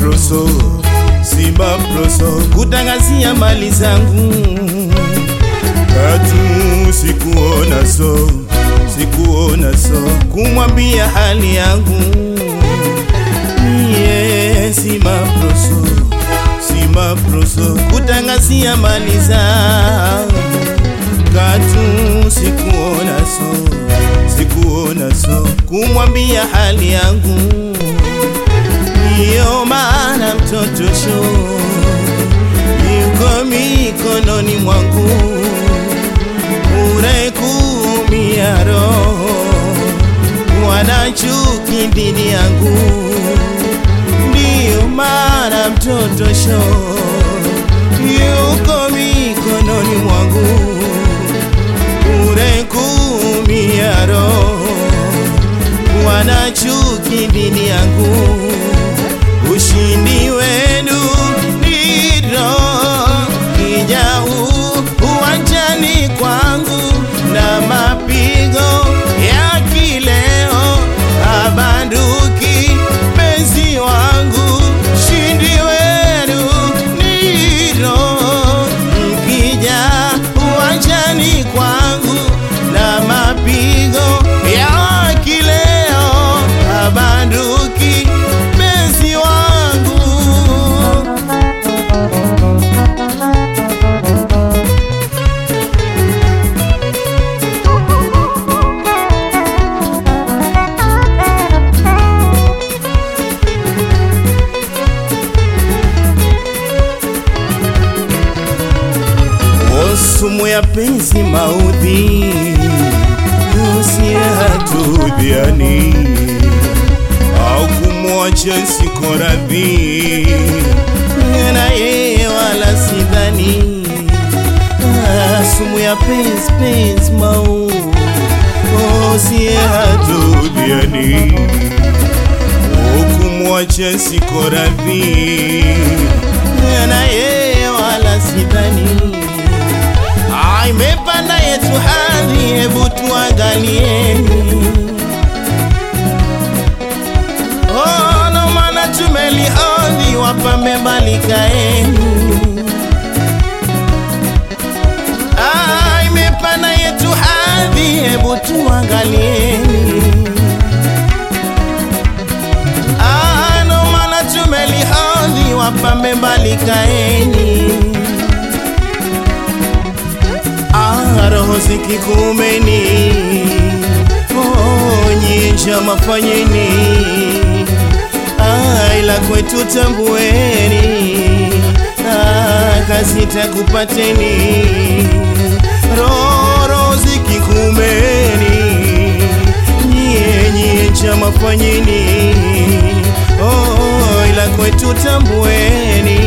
proso simba proso kutangazia mali zangu. Katu sikuona so sikuona so kumwambia hali yangu. Yeah, Simba proso Simba proso kutangazia mali zangu. Katu sikuona so sikuona so kumwambia hali yangu ndiyo maana mtoto sho yuko mikononi mwangu. Urekuumia roho wana chuki dhidi yangu. Ndiyo maana mtoto sho yuko mikononi mwangu. Urekuumia roho wana chuki dhidi yangu sin ya penzi maudhi usiyatudhiani au kumwacha siko radhi na yeye wala sidhani. Sumu ya penzi penzi mau usiyatudhiani au kumwacha siko radhi na yeye Ah, Yesu hadi hebu tuangalieni. Oh, no maana tumelihodhi, wapambe mbali. Ah, hebu tuangalieni. Ah, wapambe mbali kaeni. Ah, kumeni onyesha mafanyeni aila ila kwetu tambueni. Kazi takupateni roho zikikumeni nyie nyinja mafanyeni oh, ila kwetu tambueni.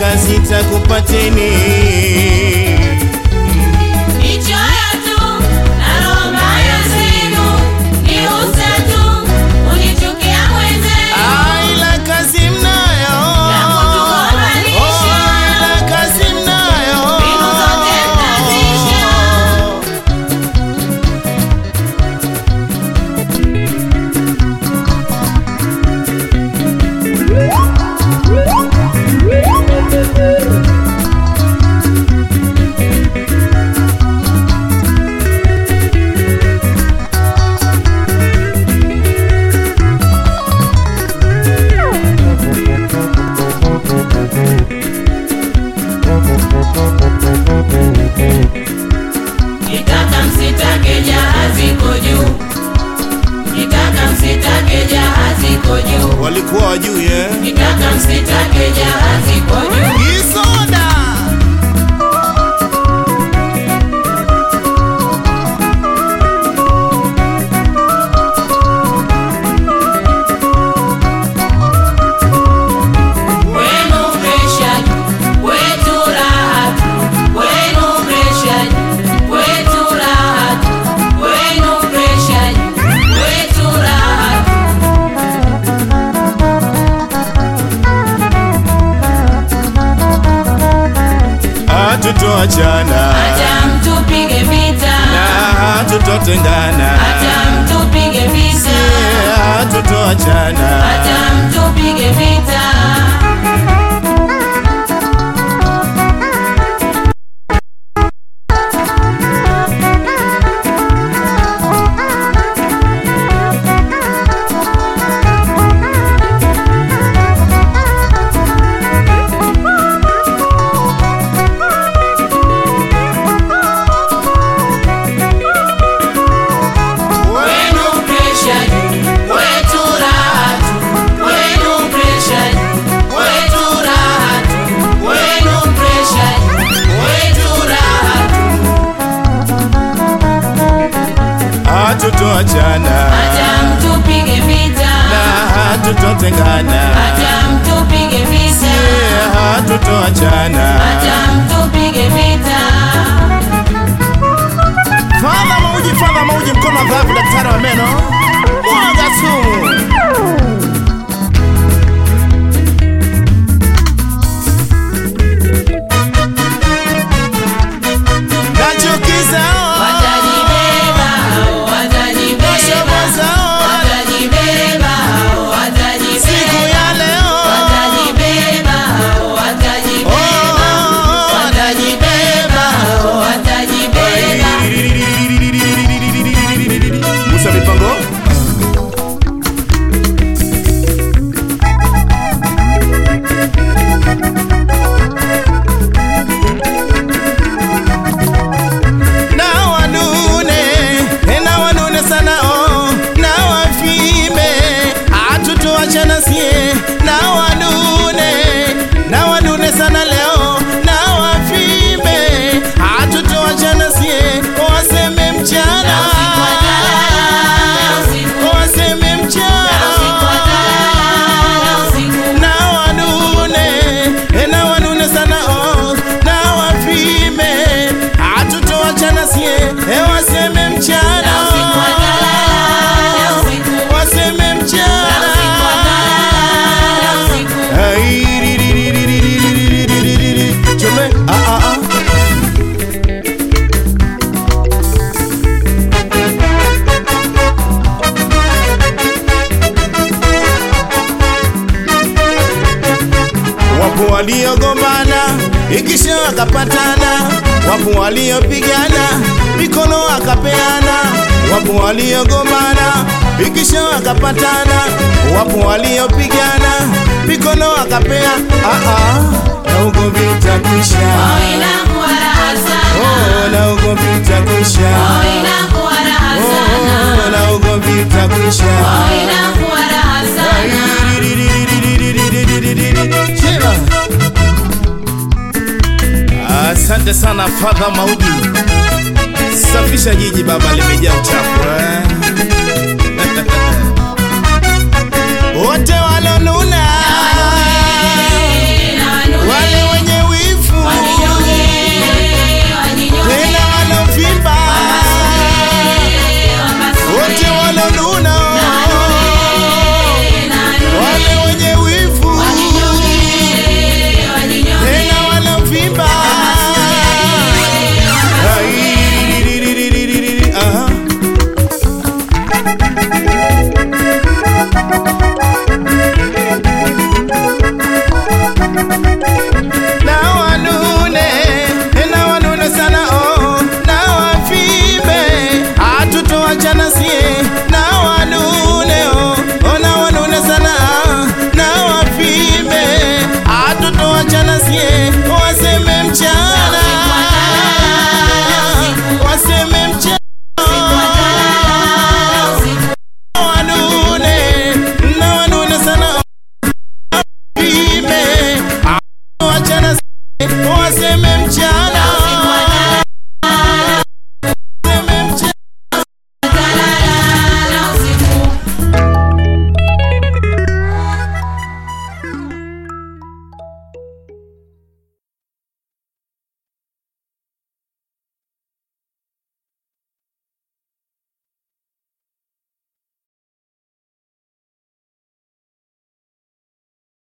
Kazi takupateni msitake jahazi iko juu, nikaka msitake jahazi iko juu, walikuwa juu ye, kitaka msitake jahazi iko juu. Hatutoachana Hata mtupige vita, na hatutotengana hata mtupige vita, hatutoachana. Hata mtupige vita. Hatutoachana Hata mtupige vita, na hatutotengana. Hata mtupige vita, Yeah, hatutoachana. Hata mtupige vita. Fadha mauji, fadha mauji, mkono wa dhahabu, daktari wa meno, mwaga sumu. wapo waliogomana, ikisha wakapatana, wapo waliopigana mikono wakapea, na huko vita kwisha, oh, na huko vita kwisha, oh, na huko vita kwisha. Asante sana Fadha Maudi, safisha jiji baba, limejaa uchafu eh. wote walonuna